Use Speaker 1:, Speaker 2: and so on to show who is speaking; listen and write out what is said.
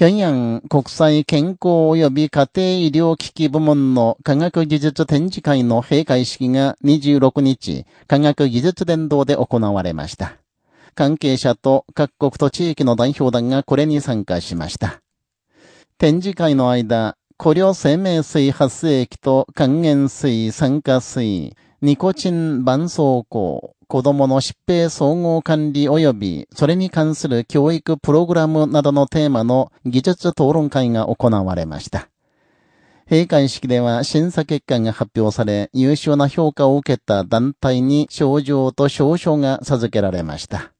Speaker 1: 平壌国際健康及び家庭医療機器部門の科学技術展示会の閉会式が26日、科学技術伝道で行われました。関係者と各国と地域の代表団がこれに参加しました。展示会の間、古領生命水発生液と還元水、酸化水、ニコチン絆創膏、子供の疾病総合管理及び、それに関する教育プログラムなどのテーマの技術討論会が行われました。閉会式では審査結果が発表され、優秀な評価を受けた団体に賞状と証書が授けられました。